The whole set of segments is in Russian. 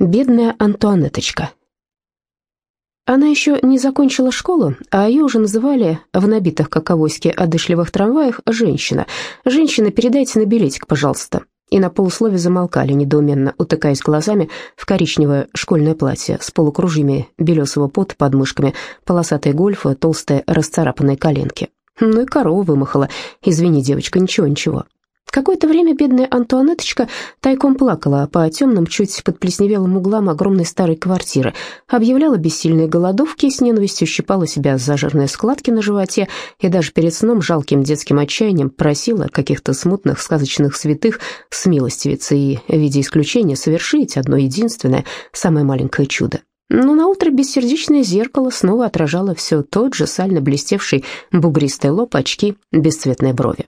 Бедная Антуанеточка. Она еще не закончила школу, а ее уже называли в набитых, как авоськи, одышливых трамваях «женщина». «Женщина, передайте на билетик, пожалуйста». И на полуслове замолкали, недоуменно утыкаясь глазами в коричневое школьное платье с полукружьями белесого пота под мышками, полосатые гольфы, толстые расцарапанные коленки. Ну и корова вымахала. Извини, девочка, ничего-ничего. Какое-то время бедная Антуанеточка тайком плакала по темным, чуть подплесневелым углам огромной старой квартиры, объявляла бессильные голодовки, с ненавистью щипала себя за жирные складки на животе и даже перед сном жалким детским отчаянием просила каких-то смутных сказочных святых смилостивиться и, в виде исключения, совершить одно единственное, самое маленькое чудо. Но наутро бессердечное зеркало снова отражало все тот же сально блестевший бугристый лоб, очки, бесцветные брови.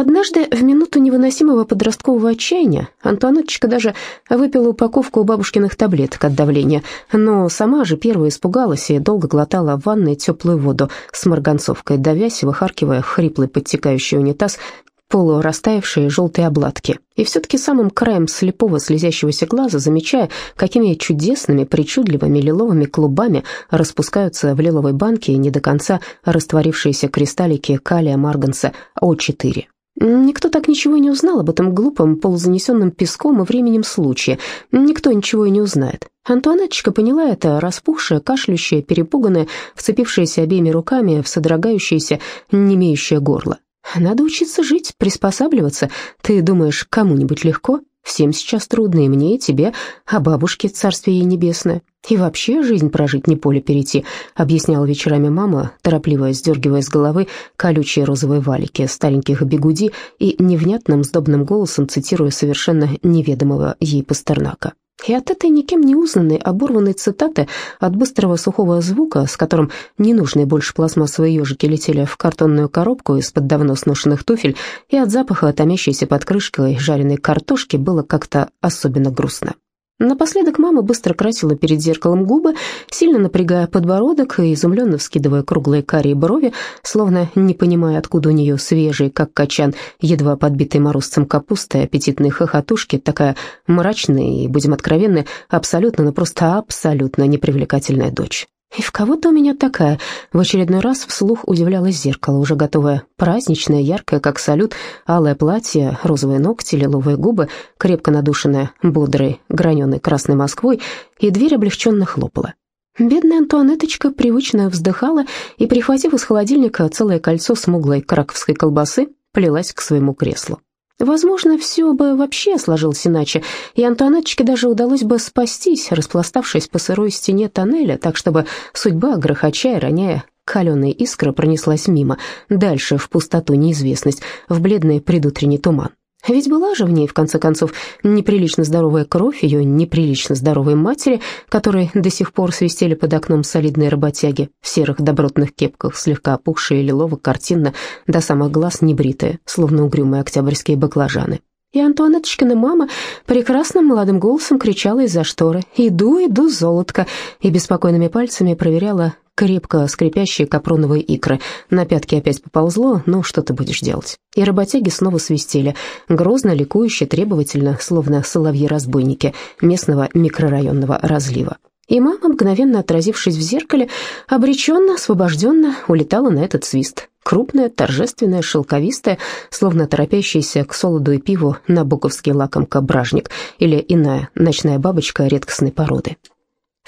Однажды, в минуту невыносимого подросткового отчаяния, Антуанеточка даже выпила упаковку бабушкиных таблеток от давления, но сама же первая испугалась и долго глотала в ванной теплую воду с марганцовкой, давясь и выхаркивая в хриплый подтекающий унитаз полурастаявшие желтые обладки, и все-таки самым краем слепого слезящегося глаза, замечая, какими чудесными, причудливыми лиловыми клубами распускаются в лиловой банке не до конца растворившиеся кристаллики калия марганца О4. Никто так ничего и не узнал об этом глупом, полузанесенном песком и временем случае. Никто ничего и не узнает. Антуанеточка поняла это, распухшая, кашляющая, перепуганная, вцепившаяся обеими руками в содрогающееся, немеющее горло. Надо учиться жить, приспосабливаться. Ты думаешь, кому-нибудь легко? Всем сейчас трудно, и мне, и тебе, а бабушке, царствие ей небесное. И вообще жизнь прожить не поле перейти, объясняла вечерами мама, торопливо сдергивая с головы колючие розовые валики стареньких бегуди и невнятным сдобным голосом цитируя совершенно неведомого ей Пастернака. И от этой никем не узнанной оборванной цитаты, от быстрого сухого звука, с которым ненужные больше пластмассовые ежики летели в картонную коробку из-под давно сношенных туфель, и от запаха томящейся под крышкой жареной картошки было как-то особенно грустно. Напоследок мама быстро красила перед зеркалом губы, сильно напрягая подбородок и изумленно вскидывая круглые карие брови, словно не понимая, откуда у нее свежий, как качан, едва подбитый морозцем капустой, аппетитные хохотушки, такая мрачная и, будем откровенны, абсолютно, но просто абсолютно непривлекательная дочь. «И в кого-то у меня такая?» В очередной раз вслух удивлялось зеркало, уже готовое, праздничное, яркое, как салют, алое платье, розовые ногти, лиловые губы, крепко надушенное, бодрой, граненой красной Москвой, и дверь облегченно хлопала. Бедная Антуанеточка привычно вздыхала и, прихватив из холодильника целое кольцо смуглой краковской колбасы, плелась к своему креслу. Возможно, все бы вообще сложилось иначе, и Антуанеточке даже удалось бы спастись, распластавшись по сырой стене тоннеля, так чтобы судьба, грохоча и роняя каленые искры, пронеслась мимо, дальше в пустоту неизвестность, в бледный предутренний туман. Ведь была же в ней, в конце концов, неприлично здоровая кровь ее неприлично здоровой матери, которой до сих пор свистели под окном солидные работяги в серых добротных кепках, слегка опухшие лилово-картинно, до самых глаз небритые, словно угрюмые октябрьские баклажаны. И Антуанеточкина мама прекрасным молодым голосом кричала из-за шторы «Иду, иду, золотко!» и беспокойными пальцами проверяла крепко скрипящие капроновые икры. На пятки опять поползло, но что ты будешь делать? И работяги снова свистели, грозно, ликующе, требовательно, словно соловьи-разбойники местного микрорайонного разлива. И мама, мгновенно отразившись в зеркале, обреченно, освобожденно улетала на этот свист. Крупная, торжественная, шелковистая, словно торопящаяся к солоду и пиву набоковский лакомка-бражник или иная ночная бабочка редкостной породы.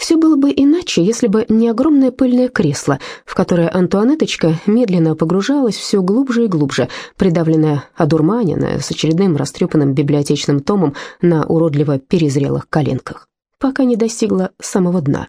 Все было бы иначе, если бы не огромное пыльное кресло, в которое Антуанеточка медленно погружалась все глубже и глубже, придавленная, одурманенная, с очередным растрепанным библиотечным томом на уродливо перезрелых коленках, пока не достигла самого дна.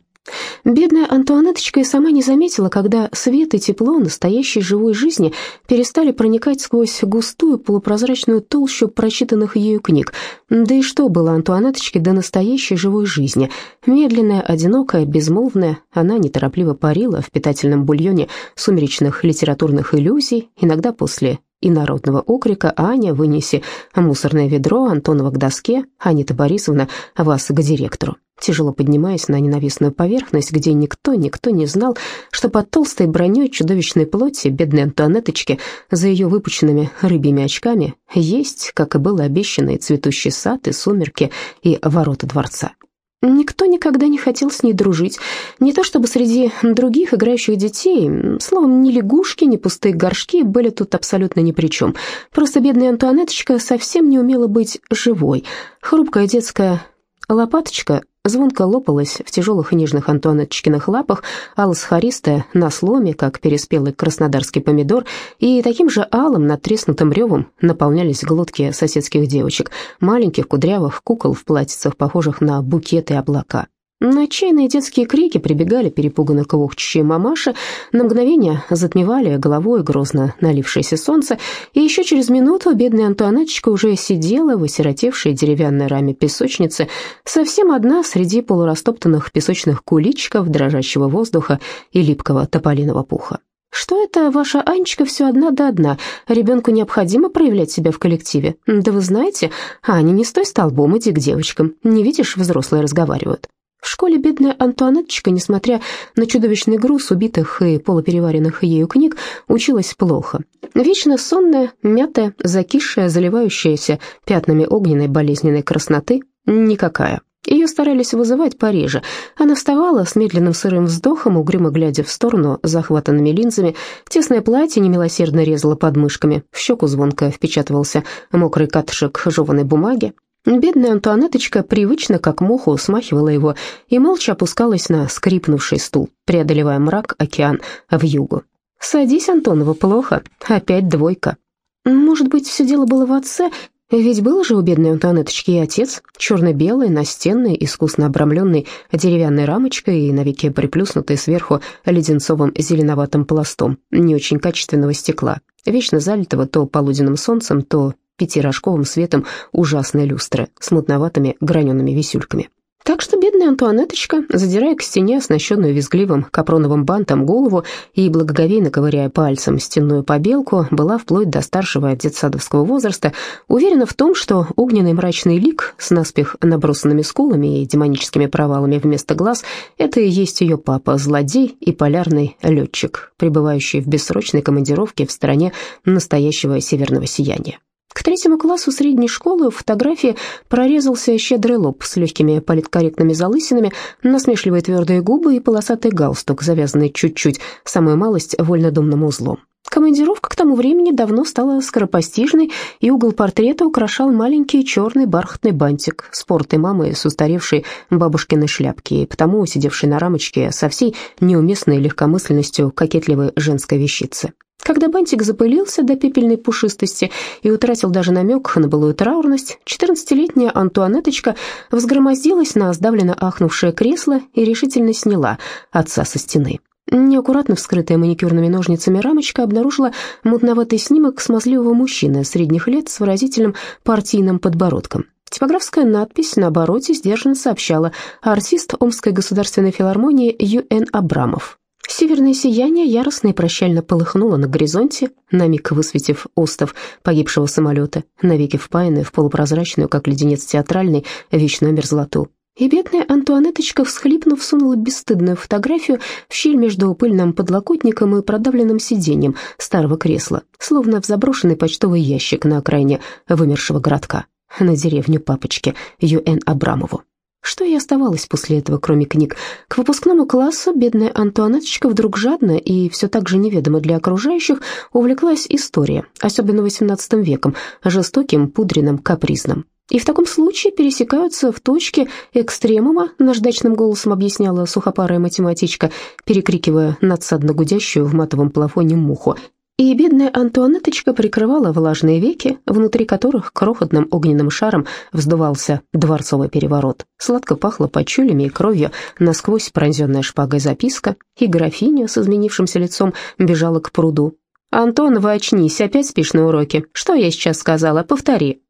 Бедная Антуанеточка и сама не заметила, когда свет и тепло настоящей живой жизни перестали проникать сквозь густую полупрозрачную толщу прочитанных ею книг. Да и что было Антуанеточке до настоящей живой жизни? Медленная, одинокая, безмолвная, она неторопливо парила в питательном бульоне сумеречных литературных иллюзий, иногда после и народного окрика «Аня, вынеси мусорное ведро, Антонова к доске, Анита Борисовна, вас к директору» тяжело поднимаясь на ненавистную поверхность, где никто, никто не знал, что под толстой броней чудовищной плоти бедной Антуанеточки за ее выпученными рыбьими очками есть, как и было обещано, и цветущий сад, и сумерки, и ворота дворца. Никто никогда не хотел с ней дружить. Не то чтобы среди других играющих детей, словом, ни лягушки, ни пустые горшки были тут абсолютно ни при чем. Просто бедная Антуанеточка совсем не умела быть живой. Хрупкая детская лопаточка звонко лопалась в тяжелых и нежных Антуанеточкиных лапах, алосхаристая на сломе, как переспелый краснодарский помидор, и таким же алым надтреснутым ревом наполнялись глотки соседских девочек, маленьких кудрявых кукол в платьицах, похожих на букеты облака. На отчаянные детские крики прибегали перепуганно квохчущие мамаши, на мгновение затмевали головой грозно налившееся солнце, и еще через минуту бедная Антуанеточка уже сидела в осиротевшей деревянной раме песочницы, совсем одна среди полурастоптанных песочных куличиков, дрожащего воздуха и липкого тополиного пуха. «Что это ваша Анечка все одна да одна? Ребенку необходимо проявлять себя в коллективе. Да вы знаете, Аня, не стой столбом, иди к девочкам. Не видишь, взрослые разговаривают». В школе бедная Антуанеточка, несмотря на чудовищный груз убитых и полупереваренных ею книг, училась плохо. Вечно сонная, мятая, закисшая, заливающаяся пятнами огненной болезненной красноты – никакая. Ее старались вызывать пореже. Она вставала с медленным сырым вздохом, угрюмо глядя в сторону захватанными линзами. Тесное платье немилосердно резало подмышками. В щеку звонко впечатывался мокрый катышек жеванной бумаги. Бедная Антуанеточка привычно, как муху, смахивала его и молча опускалась на скрипнувший стул, преодолевая мрак, океан, в югу. «Садись, Антонова, плохо. Опять двойка». «Может быть, все дело было в отце? Ведь был же у бедной Антуанеточки и отец, черно-белый, настенный, искусно обрамленный деревянной рамочкой и навеки приплюснутый сверху леденцовым зеленоватым пластом не очень качественного стекла, вечно залитого то полуденным солнцем, то пятирожковым светом ужасной люстры с мутноватыми гранеными висюльками. Так что бедная Антуанеточка, задирая к стене оснащенную визгливым капроновым бантом голову и благоговейно ковыряя пальцем стенную побелку, была вплоть до старшего детсадовского возраста уверена в том, что огненный мрачный лик с наспех набросанными скулами и демоническими провалами вместо глаз – это и есть ее папа, злодей и полярный летчик, пребывающий в бессрочной командировке в стране настоящего северного сияния. К третьему классу средней школы в фотографии прорезался щедрый лоб с легкими политкорректными залысинами, насмешливые твердые губы и полосатый галстук, завязанный чуть-чуть, самую малость, вольнодумным узлом. Командировка к тому времени давно стала скоропостижной, и угол портрета украшал маленький черный бархатный бантик с портой мамы с устаревшей бабушкиной шляпки, и потому сидевшей на рамочке со всей неуместной легкомысленностью кокетливой женской вещицы. Когда бантик запылился до пепельной пушистости и утратил даже намек на былую траурность, четырнадцатилетняя Антуанеточка взгромоздилась на сдавленно ахнувшее кресло и решительно сняла отца со стены. Неаккуратно вскрытая маникюрными ножницами рамочка обнаружила мутноватый снимок смазливого мужчины средних лет с выразительным партийным подбородком. Типографская надпись на обороте сдержанно сообщала «Артист Омской государственной филармонии Ю.Н. Абрамов». Северное сияние яростно и прощально полыхнуло на горизонте, на миг высветив остов погибшего самолета, навеки впаянную в полупрозрачную, как леденец театральный, вечную мерзлоту. И бедная Антуанеточка, всхлипнув, сунула бесстыдную фотографию в щель между пыльным подлокотником и продавленным сиденьем старого кресла, словно в заброшенный почтовый ящик на окраине вымершего городка, на деревню папочки Ю.Н. Абрамову. Что ей оставалось после этого, кроме книг? К выпускному классу бедная Антуанеточка вдруг жадно и все так же неведомо для окружающих увлеклась историей, особенно XVIII веком, жестоким, пудренным, капризным. И в таком случае пересекаются в точке экстремума, наждачным голосом объясняла сухопарая математичка, перекрикивая надсадно гудящую в матовом плафоне муху, и бедная Антуанеточка прикрывала влажные веки, внутри которых крохотным огненным шаром вздувался дворцовый переворот. Сладко пахло почулями и кровью, насквозь пронзенная шпагой записка, и графиня с изменившимся лицом бежала к пруду. «Антон, вы очнись, опять спишь на уроке. Что я сейчас сказала? Повтори».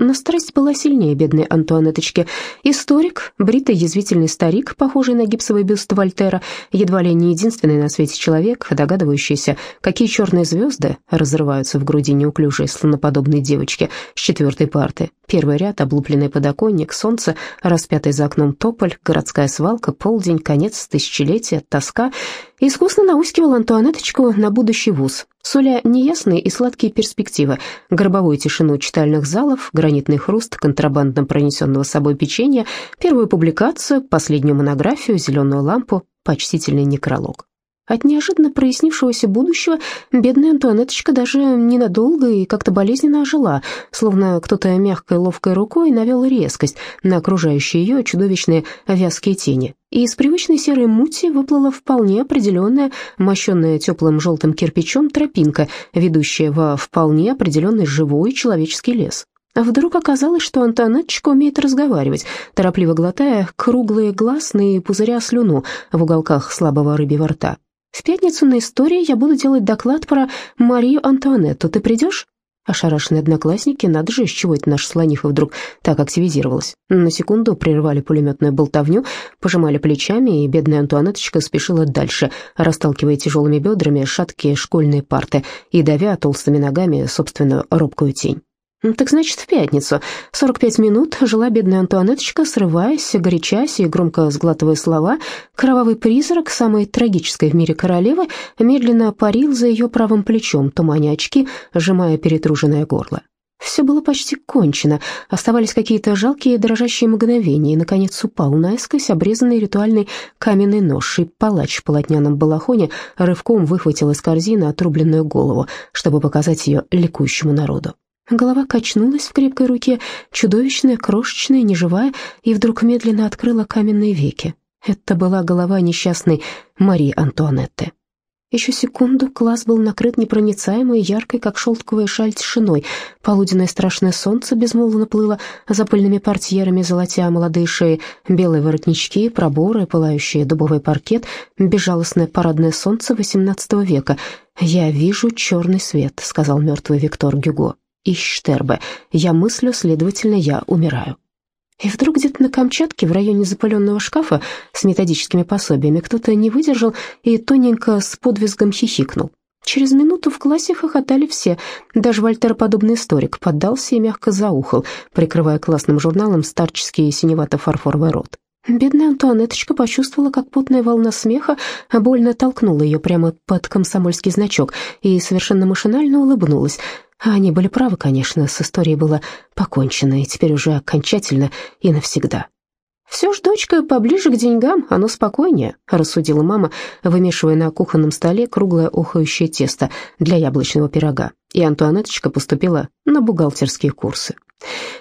Но страсть была сильнее бедной Антуанеточки. Историк, бритый язвительный старик, похожий на гипсовый бюст Вольтера, едва ли не единственный на свете человек, догадывающийся, какие черные звезды разрываются в груди неуклюжей слоноподобной девочки с четвертой парты. Первый ряд, облупленный подоконник, солнце, распятый за окном тополь, городская свалка, полдень, конец тысячелетия, тоска. Искусно наускивал Антуанеточку на будущий вуз, суля неясные и сладкие перспективы, гробовую тишину читальных залов, гранитный хруст контрабандно пронесенного собой печенья, первую публикацию, последнюю монографию, зеленую лампу, почтительный некролог. От неожиданно прояснившегося будущего бедная Антуанеточка даже ненадолго и как-то болезненно ожила, словно кто-то мягкой ловкой рукой навел резкость на окружающие ее чудовищные вязкие тени. И из привычной серой мути выплыла вполне определенная, мощенная теплым желтым кирпичом тропинка, ведущая во вполне определенный живой человеческий лес. Вдруг оказалось, что Антонеточка умеет разговаривать, торопливо глотая круглые гласные пузыря слюну в уголках слабого рыбьего рта. В пятницу на истории я буду делать доклад про Марию Антуанетту. Ты придешь?» Ошарашенные одноклассники, надо же, из чего это наша слониха вдруг так активизировалась. На секунду прервали пулеметную болтовню, пожимали плечами, и бедная Антуанетточка спешила дальше, расталкивая тяжелыми бедрами шаткие школьные парты и давя толстыми ногами собственную робкую тень. Так значит, в пятницу. 45 минут жила бедная Антуанеточка, срываясь, горячась и громко сглатывая слова. Кровавый призрак, самой трагической в мире королевы, медленно парил за ее правым плечом, туманя очки, сжимая перетруженное горло. Все было почти кончено, оставались какие-то жалкие дрожащие мгновения, и, наконец, упал наискось обрезанный ритуальный каменный нож, и палач в полотняном балахоне рывком выхватил из корзины отрубленную голову, чтобы показать ее ликующему народу. Голова качнулась в крепкой руке, чудовищная, крошечная, неживая, и вдруг медленно открыла каменные веки. Это была голова несчастной Марии Антуанетты. Еще секунду класс был накрыт непроницаемой, яркой, как шелковая шаль, тишиной. Полуденное страшное солнце безмолвно плыло за пыльными портьерами, золотя молодые шеи, белые воротнички, проборы, пылающие дубовый паркет, безжалостное парадное солнце XVIII века. «Я вижу черный свет», — сказал мертвый Виктор Гюго. Ищтербе. Я мыслю, следовательно, я умираю. И вдруг где-то на Камчатке, в районе запыленного шкафа с методическими пособиями, кто-то не выдержал и тоненько с подвизгом хихикнул. Через минуту в классе хохотали все, даже вольтероподобный историк поддался и мягко заухал, прикрывая классным журналом старческий синевато-фарфоровый рот. Бедная Антуанеточка почувствовала, как потная волна смеха больно толкнула ее прямо под комсомольский значок и совершенно машинально улыбнулась. А они были правы, конечно, с историей было покончено, и теперь уже окончательно и навсегда. «Все ж, дочка, поближе к деньгам, оно спокойнее», — рассудила мама, вымешивая на кухонном столе круглое охающее тесто для яблочного пирога, и Антуанеточка поступила на бухгалтерские курсы.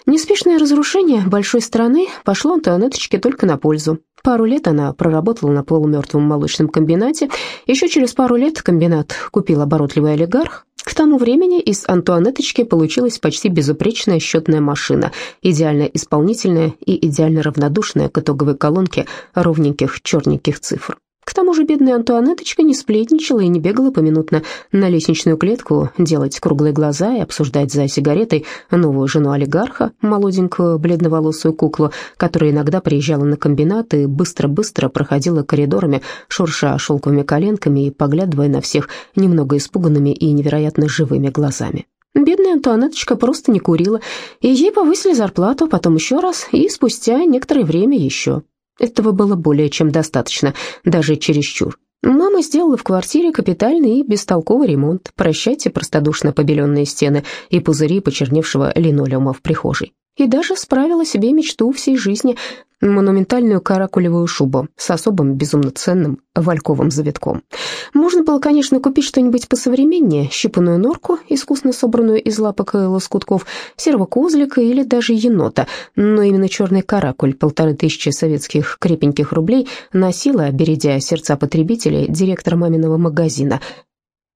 Неспешное разрушение большой страны пошло Антуанеточке только на пользу. Пару лет она проработала на полумертвом молочном комбинате. Еще через пару лет комбинат купил оборотливый олигарх, к тому времени из Антуанеточки получилась почти безупречная счетная машина, идеально исполнительная и идеально равнодушная к итоговой колонке ровненьких черненьких цифр. К тому же бедная Антуанеточка не сплетничала и не бегала поминутно на лестничную клетку делать круглые глаза и обсуждать за сигаретой новую жену олигарха, молоденькую бледноволосую куклу, которая иногда приезжала на комбинат и быстро-быстро проходила коридорами, шурша шелковыми коленками и поглядывая на всех немного испуганными и невероятно живыми глазами. Бедная Антуанеточка просто не курила, и ей повысили зарплату, потом еще раз, и спустя некоторое время еще. Этого было более чем достаточно, даже чересчур. Мама сделала в квартире капитальный и бестолковый ремонт. Прощайте простодушно побеленные стены и пузыри почерневшего линолеума в прихожей и даже справила себе мечту всей жизни – монументальную каракулевую шубу с особым безумно ценным вальковым завитком. Можно было, конечно, купить что-нибудь посовременнее, щипанную норку, искусно собранную из лапок и лоскутков, серого козлика или даже енота, но именно черный каракуль, полторы тысячи советских крепеньких рублей, носила, бередя сердца потребителей, директор маминого магазина –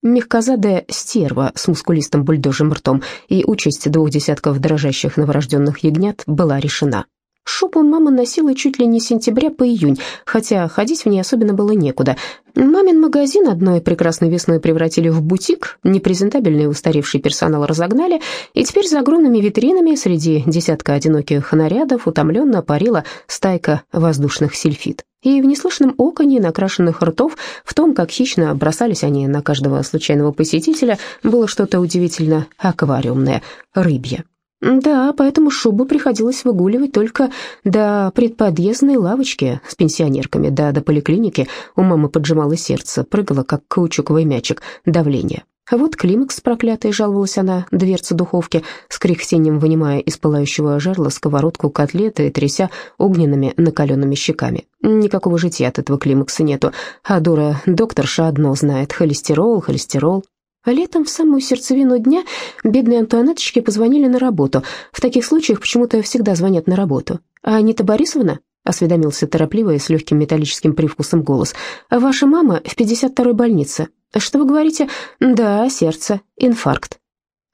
Мягкозадая стерва с мускулистым бульдожим ртом, и участь двух десятков дрожащих новорожденных ягнят была решена. Шубу мама носила чуть ли не с сентября по июнь, хотя ходить в ней особенно было некуда. Мамин магазин одной прекрасной весной превратили в бутик, непрезентабельный устаревший персонал разогнали, и теперь за огромными витринами среди десятка одиноких нарядов утомленно парила стайка воздушных сельфит. И в неслышном оконе накрашенных ртов, в том, как хищно бросались они на каждого случайного посетителя, было что-то удивительно аквариумное, рыбье. Да, поэтому шубу приходилось выгуливать только до предподъездной лавочки с пенсионерками, да до поликлиники у мамы поджимало сердце, прыгало, как каучуковый мячик, давление. А вот климакс проклятый, жаловалась она, дверца духовки, с кряхтением вынимая из пылающего жерла сковородку котлеты и тряся огненными накаленными щеками. Никакого жития от этого климакса нету, а дура докторша одно знает — холестерол, холестерол. А летом, в самую сердцевину дня, бедные Антуанеточки позвонили на работу. В таких случаях почему-то всегда звонят на работу. «А Анита Борисовна?» — осведомился торопливо и с легким металлическим привкусом голос. «Ваша мама в 52-й больнице. Что вы говорите? Да, сердце, инфаркт».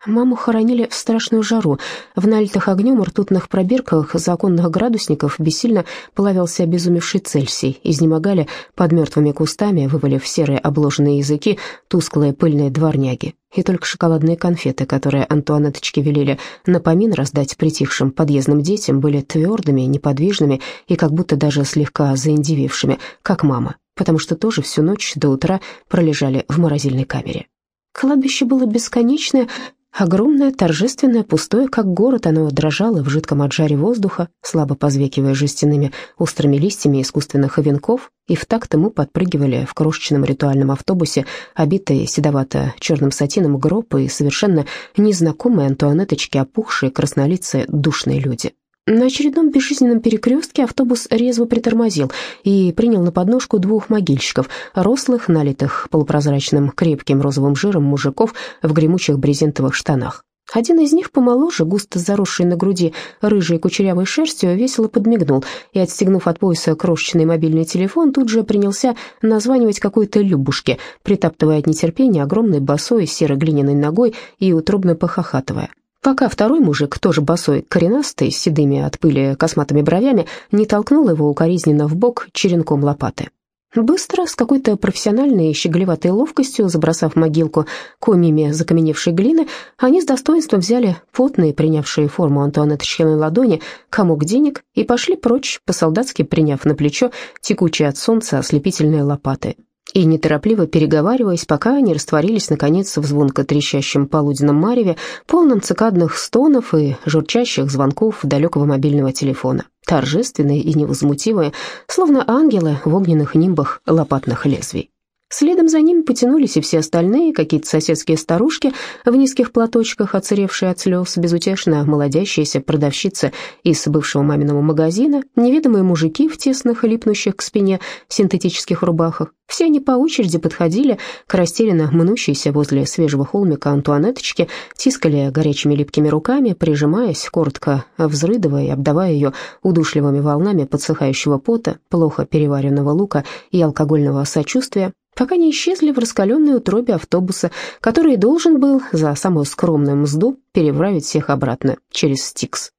Маму хоронили в страшную жару. В налитых огнем ртутных пробирках законных градусников бессильно плавился обезумевший Цельсий. Изнемогали под мертвыми кустами, вывалив серые обложенные языки, тусклые пыльные дворняги. И только шоколадные конфеты, которые Антуанеточке велели на помин раздать притихшим подъездным детям, были твердыми, неподвижными и как будто даже слегка заиндивившими, как мама, потому что тоже всю ночь до утра пролежали в морозильной камере. Кладбище было бесконечное, Огромное, торжественное, пустое, как город, оно дрожало в жидком отжаре воздуха, слабо позвекивая жестяными острыми листьями искусственных овенков, и в такт ему подпрыгивали в крошечном ритуальном автобусе, обитые седовато-черным сатином гроб и совершенно незнакомые Антуанеточки, опухшие, краснолицые, душные люди. На очередном безжизненном перекрестке автобус резво притормозил и принял на подножку двух могильщиков, рослых, налитых полупрозрачным крепким розовым жиром мужиков в гремучих брезентовых штанах. Один из них, помоложе, густо заросший на груди рыжей кучерявой шерстью, весело подмигнул и, отстегнув от пояса крошечный мобильный телефон, тут же принялся названивать какой-то Любушке, притаптывая от нетерпения огромной босой серо глиняной ногой и утробно похохатывая пока второй мужик, тоже босой, коренастый, с седыми от пыли косматыми бровями, не толкнул его укоризненно в бок черенком лопаты. Быстро, с какой-то профессиональной и щеголеватой ловкостью, забросав могилку комьями закаменевшей глины, они с достоинством взяли потные, принявшие форму Антуанетточкиной ладони, комок денег и пошли прочь, по-солдатски приняв на плечо текучие от солнца ослепительные лопаты и, неторопливо переговариваясь, пока они растворились, наконец, в звонко трещащем полуденном мареве, полном цикадных стонов и журчащих звонков далекого мобильного телефона, торжественные и невозмутимые, словно ангелы в огненных нимбах лопатных лезвий. Следом за ними потянулись и все остальные, какие-то соседские старушки в низких платочках, оцаревшие от слез, безутешно молодящиеся продавщицы из бывшего маминого магазина, неведомые мужики в тесных, липнущих к спине синтетических рубахах. Все они по очереди подходили к растерянно мнущейся возле свежего холмика Антуанеточке, тискали горячими липкими руками, прижимаясь, коротко взрыдывая и обдавая ее удушливыми волнами подсыхающего пота, плохо переваренного лука и алкогольного сочувствия, пока не исчезли в раскаленной утробе автобуса, который должен был за самую скромную мзду переправить всех обратно через Стикс.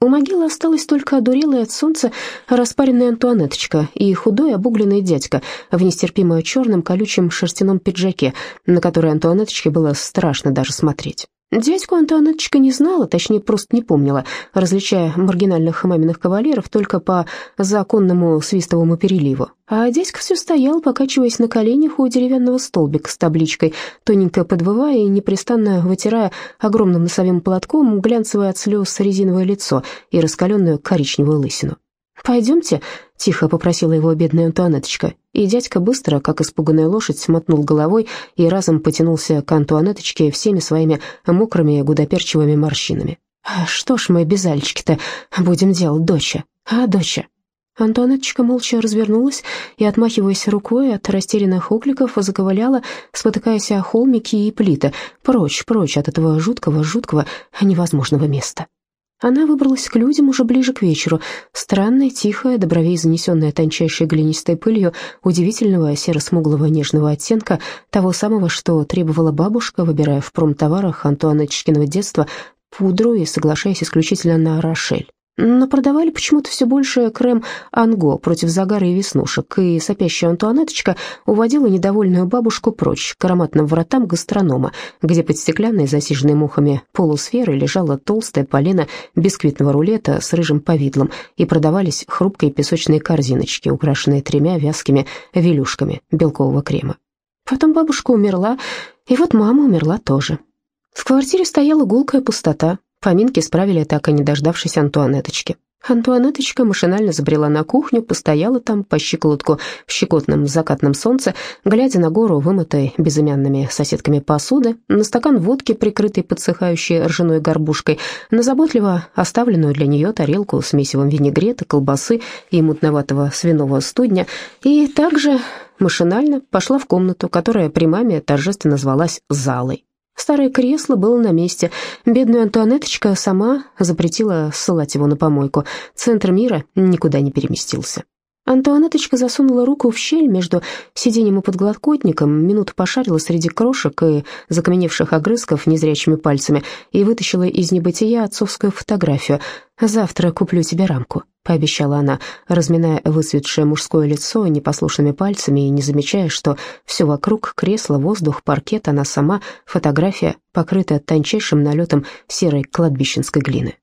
У могилы осталась только одурелая от солнца распаренная Антуанеточка и худой обугленный дядька в нестерпимо черном колючем шерстяном пиджаке, на который Антуанеточке было страшно даже смотреть. Дядьку Антуанеточка не знала, точнее, просто не помнила, различая маргинальных маминых кавалеров только по законному свистовому переливу. А дядька все стоял, покачиваясь на коленях у деревянного столбика с табличкой, тоненько подвывая и непрестанно вытирая огромным носовым платком глянцевое от слез резиновое лицо и раскаленную коричневую лысину. «Пойдемте», — тихо попросила его бедная Антуанеточка, и дядька быстро, как испуганная лошадь, мотнул головой и разом потянулся к Антуанеточке всеми своими мокрыми гудоперчивыми морщинами. «А «Что ж мы без Альчики-то будем делать, доча? А, доча?» Антуанеточка молча развернулась и, отмахиваясь рукой от растерянных окликов, заковыляла, спотыкаясь о холмики и плиты, прочь, прочь от этого жуткого, жуткого, невозможного места. Она выбралась к людям уже ближе к вечеру, странная, тихая, добровей занесенная тончайшей глинистой пылью, удивительного серо-смуглого нежного оттенка, того самого, что требовала бабушка, выбирая в промтоварах Антуанеточкиного детства пудру и соглашаясь исключительно на Рошель. Но продавали почему-то все больше крем «Анго» против загара и веснушек, и сопящая Антуанеточка уводила недовольную бабушку прочь к ароматным вратам гастронома, где под стеклянной, засиженной мухами полусферой лежала толстая полена бисквитного рулета с рыжим повидлом, и продавались хрупкие песочные корзиночки, украшенные тремя вязкими велюшками белкового крема. Потом бабушка умерла, и вот мама умерла тоже. В квартире стояла гулкая пустота. Поминки справили так и не дождавшись Антуанеточки. Антуанеточка машинально забрела на кухню, постояла там по щиколотку в щекотном закатном солнце, глядя на гору, вымытой безымянными соседками посуды, на стакан водки, прикрытый подсыхающей ржаной горбушкой, на заботливо оставленную для нее тарелку с месивом винегрета, колбасы и мутноватого свиного студня, и также машинально пошла в комнату, которая при маме торжественно звалась «залой». Старое кресло было на месте. Бедная Антуанеточка сама запретила ссылать его на помойку. Центр мира никуда не переместился. Антуанеточка засунула руку в щель между сиденьем и подглоткотником, минуту пошарила среди крошек и закаменевших огрызков незрячими пальцами и вытащила из небытия отцовскую фотографию. «Завтра куплю тебе рамку», — пообещала она, разминая высветшее мужское лицо непослушными пальцами и не замечая, что все вокруг — кресло, воздух, паркет, она сама, фотография, покрытая тончайшим налетом серой кладбищенской глины.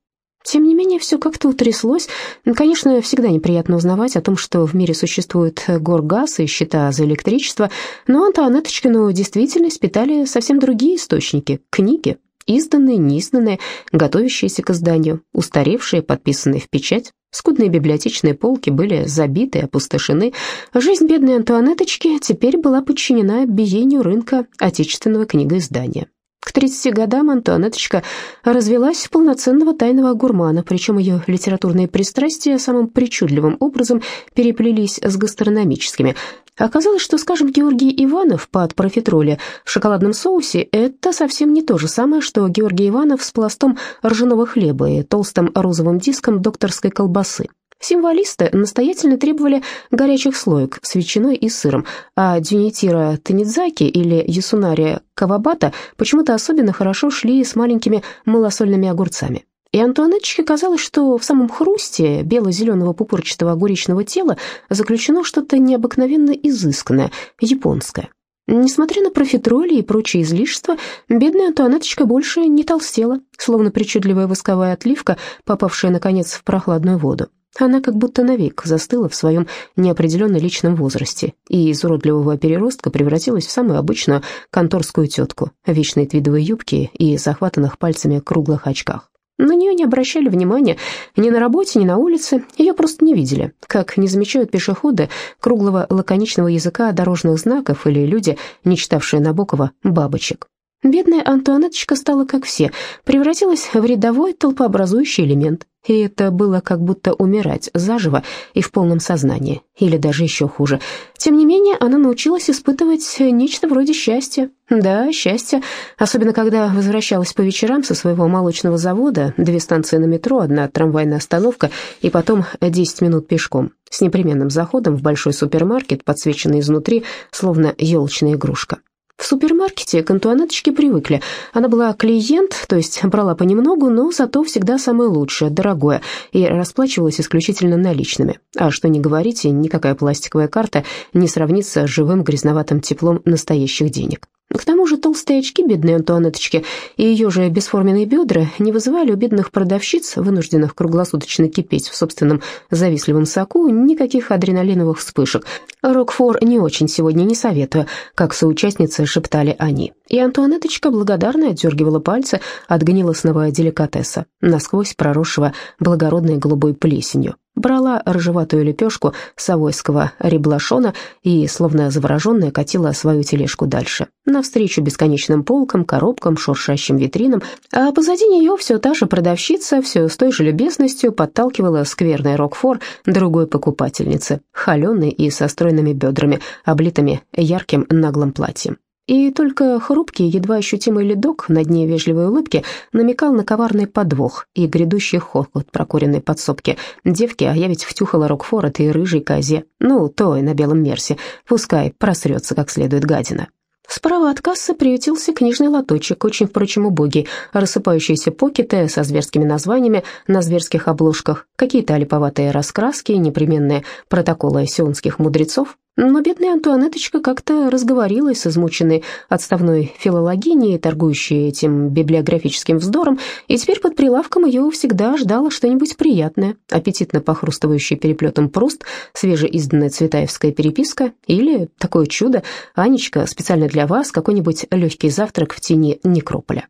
Тем не менее, все как-то утряслось. Конечно, всегда неприятно узнавать о том, что в мире существует горгаз и счета за электричество, но Антуанетточкину действительность питали совсем другие источники – книги, изданные, неизданные, готовящиеся к изданию, устаревшие, подписанные в печать. Скудные библиотечные полки были забиты и опустошены. Жизнь бедной Антуанеточки теперь была подчинена биению рынка отечественного книгоиздания. К 30 годам Антуанеточка развелась в полноценного тайного гурмана, причем ее литературные пристрастия самым причудливым образом переплелись с гастрономическими. Оказалось, что, скажем, Георгий Иванов под профитроли в шоколадном соусе – это совсем не то же самое, что Георгий Иванов с пластом ржаного хлеба и толстым розовым диском докторской колбасы. Символисты настоятельно требовали горячих слоек с ветчиной и сыром, а дюнитира Танидзаки или Ясунария Кавабата почему-то особенно хорошо шли с маленькими малосольными огурцами. И Антуанеточке казалось, что в самом хрусте бело-зеленого пупырчатого огуречного тела заключено что-то необыкновенно изысканное, японское. Несмотря на профитроли и прочие излишества, бедная Антуанеточка больше не толстела, словно причудливая восковая отливка, попавшая, наконец, в прохладную воду. Она как будто навек застыла в своем неопределенно личном возрасте и из уродливого переростка превратилась в самую обычную конторскую тетку в вечной твидовой юбке и захватанных пальцами круглых очках. На нее не обращали внимания ни на работе, ни на улице, ее просто не видели, как не замечают пешеходы круглого лаконичного языка дорожных знаков или люди, не читавшие Набокова, бабочек. Бедная Антуанеточка стала как все, превратилась в рядовой толпообразующий элемент, и это было как будто умирать заживо и в полном сознании, или даже еще хуже. Тем не менее, она научилась испытывать нечто вроде счастья. Да, счастье, особенно когда возвращалась по вечерам со своего молочного завода, две станции на метро, одна трамвайная остановка и потом 10 минут пешком, с непременным заходом в большой супермаркет, подсвеченный изнутри, словно елочная игрушка. В супермаркете к Антуанеточке привыкли. Она была клиент, то есть брала понемногу, но зато всегда самое лучшее, дорогое, и расплачивалась исключительно наличными. А что не говорите, никакая пластиковая карта не сравнится с живым грязноватым теплом настоящих денег. К тому же толстые очки бедной Антуанеточки и ее же бесформенные бедра не вызывали у бедных продавщиц, вынужденных круглосуточно кипеть в собственном завистливом соку, никаких адреналиновых вспышек. «Рокфор не очень сегодня не советую», как соучастницы шептали они. И Антуанеточка благодарно отдергивала пальцы от гнилостного деликатеса, насквозь проросшего благородной голубой плесенью брала рыжеватую лепешку совойского реблашона и, словно завороженная, катила свою тележку дальше, навстречу бесконечным полкам, коробкам, шуршащим витринам, а позади нее все та же продавщица, все с той же любезностью подталкивала скверный рокфор другой покупательницы, холеной и со стройными бедрами, облитыми ярким наглым платьем. И только хрупкий, едва ощутимый ледок на дне вежливой улыбки намекал на коварный подвох и грядущий хохот прокуренной подсобки. Девки, а я ведь втюхала Рокфор этой рыжей козе, ну, той на белом мерсе, пускай просрется как следует гадина. Справа от кассы приютился книжный лоточек, очень, впрочем, убогий, рассыпающиеся покеты со зверскими названиями на зверских обложках, какие-то олиповатые раскраски, непременные протоколы сионских мудрецов, но бедная Антуанеточка как-то разговорилась с измученной отставной филологиней, торгующей этим библиографическим вздором, и теперь под прилавком ее всегда ждало что-нибудь приятное, аппетитно похрустывающий переплетом пруст, свежеизданная цветаевская переписка или, такое чудо, Анечка, специально для вас, какой-нибудь легкий завтрак в тени некрополя.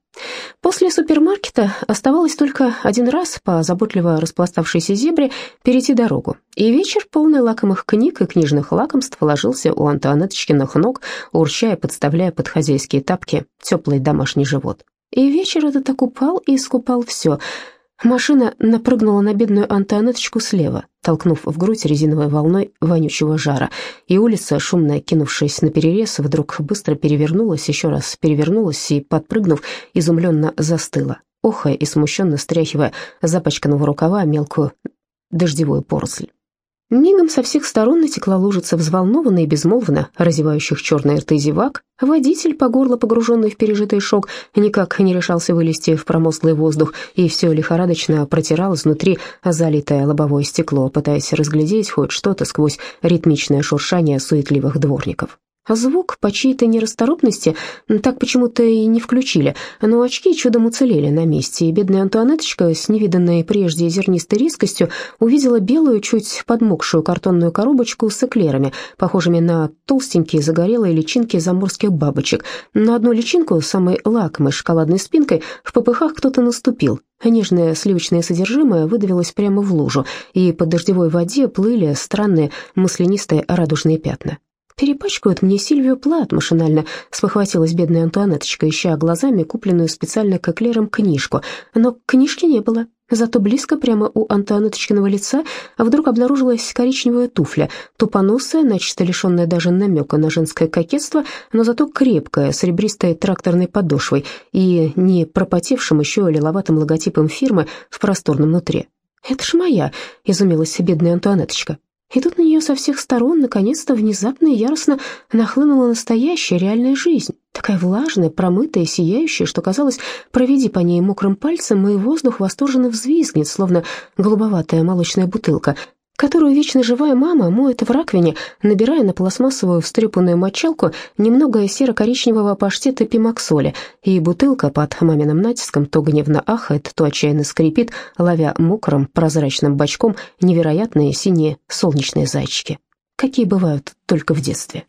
После супермаркета оставалось только один раз по заботливо распластавшейся зебре перейти дорогу, и вечер, полный лакомых книг и книжных лакомств, ложился у Антуанеточкиных ног, урчая, подставляя под хозяйские тапки теплый домашний живот. И вечер этот окупал и искупал все — Машина напрыгнула на бедную Антуанеточку слева, толкнув в грудь резиновой волной вонючего жара, и улица, шумно кинувшись на перерез, вдруг быстро перевернулась, еще раз перевернулась и, подпрыгнув, изумленно застыла, охая и смущенно стряхивая запачканного рукава мелкую дождевую поросль. Мигом со всех сторон натекла лужица взволнованно и безмолвно разевающих черные рты зевак. Водитель, по горло погруженный в пережитый шок, никак не решался вылезти в промозглый воздух, и все лихорадочно протирал изнутри залитое лобовое стекло, пытаясь разглядеть хоть что-то сквозь ритмичное шуршание суетливых дворников. А звук по чьей-то нерасторопности так почему-то и не включили, но очки чудом уцелели на месте, и бедная Антуанеточка с невиданной прежде зернистой резкостью увидела белую, чуть подмокшую картонную коробочку с эклерами, похожими на толстенькие загорелые личинки заморских бабочек. На одну личинку, самой лакомой шоколадной спинкой, в попыхах кто-то наступил, Нежное сливочное содержимое выдавилось прямо в лужу, и по дождевой воде плыли странные маслянистые радужные пятна. «Перепачкают мне Сильвию Плат», — машинально спохватилась бедная Антуанеточка, ища глазами купленную специально к эклерам книжку. Но книжки не было. Зато близко, прямо у Антуанеточкиного лица, вдруг обнаружилась коричневая туфля, тупоносая, начисто лишенная даже намека на женское кокетство, но зато крепкая, с ребристой тракторной подошвой и не пропотевшим еще лиловатым логотипом фирмы в просторном нутре. «Это ж моя», — изумилась бедная Антуанеточка. И тут на нее со всех сторон наконец-то внезапно и яростно нахлынула настоящая реальная жизнь. Такая влажная, промытая, сияющая, что казалось, проведи по ней мокрым пальцем, и воздух восторженно взвизгнет, словно голубоватая молочная бутылка которую вечно живая мама моет в раковине, набирая на пластмассовую встрепанную мочалку немного серо-коричневого паштета пимаксоля, и бутылка под маминым натиском то гневно ахает, то отчаянно скрипит, ловя мокрым прозрачным бочком невероятные синие солнечные зайчики, какие бывают только в детстве.